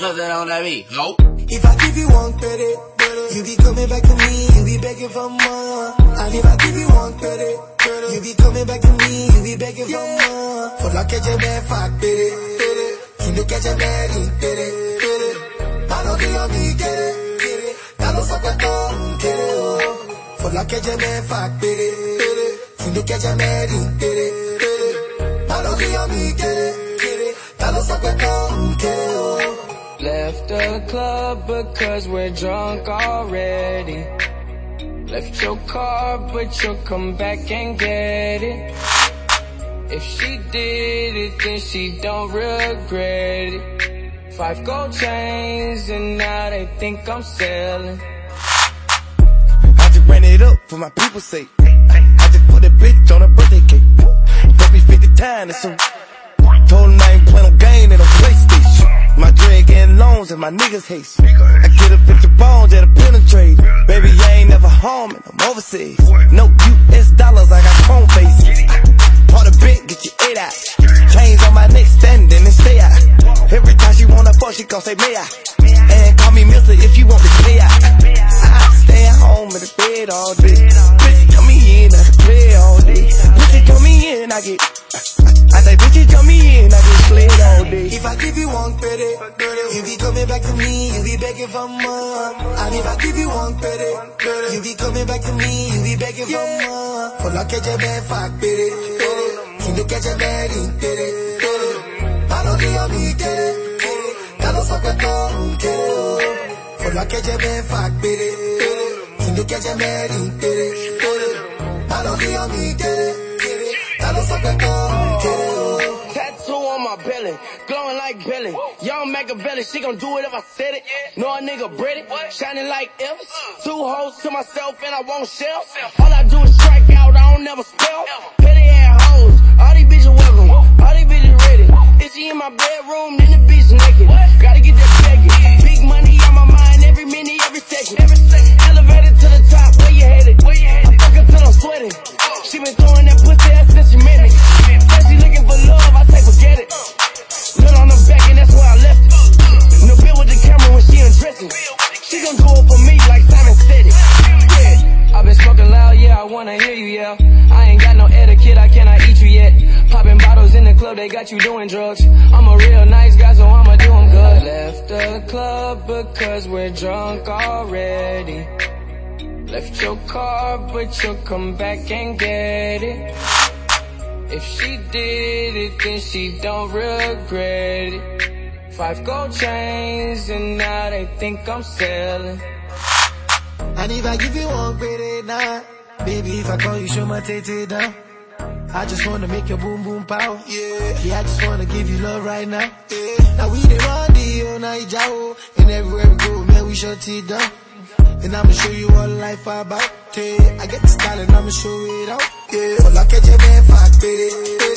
Nothing on that beat. Nope. If I give you one credit, you be coming back to me, you be begging for more. And if I give you one credit, you be coming back to me, you be begging for more. For la que je me oh. fa tere, you look at your man, tere, tere. Mano que yo mi tere, tere. Dalo sa que todo, tere, oh. For la que je me fa tere, tere. You look at your man, tere, tere. Mano que yo mi tere, tere. Dalo sa que todo, tere, oh. Left the club because we're drunk already. Left your car, but you'll come back and get it. If she did it, then she don't regret it. Five gold chains, and now they think I'm selling. I just ran it up for my people's sake. I just put a bitch on a birthday cake. Told me 50 times, it's a Told him I ain't playing no game in no My dread getting loans and my niggas hate. I get up at your bones at a penetrate. Baby, I ain't never home and I'm overseas. No US dollars, I got phone faces. Part a bit, get your eight out. Chains on my neck, standing and stay out. Every time she wanna fuck, she gon' say, may I? And call me mister if you want to stay out. I stay at home in the bed all day. Bitch, come me in, I play all day. Bitch, come me in, I get. I say, bitch, come me in, I played all day. If I give you one credit, you be coming back to me, you be begging for more. And if I give you one credit, you be coming back to me, you be begging for more. For la que je me fa pere, you look at your man in pere, Mano que yo mi tere, Dalo sa que todo quiere, oh. For la que je me fa pere, you look at your man in pere, Mano que yo mi tere, Dalo sa que todo quiere, oh. Tattoo belly, glowing like Billy. Young Machiavelli, she gon' do it if I said it. Know a nigga British, shining like Elvis. Two hoes to myself and I won't shell. All I do is strike out, I don't never spell. Do it for me like Simon said it. Yeah. I've been smoking loud, yeah, I wanna hear you yell. I ain't got no etiquette, I cannot eat you yet. Popping bottles in the club, they got you doing drugs. I'm a real nice guy, so I'ma do 'em good. Left the club because we're drunk already. Left your car, but you'll come back and get it. If she did it, then she don't regret it. Five gold chains, and now they think I'm selling. And if I give you one credit now, baby, if I call you, show my tete down. I just wanna make your boom boom pow. Yeah, yeah, I just wanna give you love right now. Yeah, now we the run the all night jow, and everywhere we go, man, we shut it down. And I'ma show you what life about. Yeah, I get the style and I'ma show it out. Yeah, hola que je me fa tere, tere.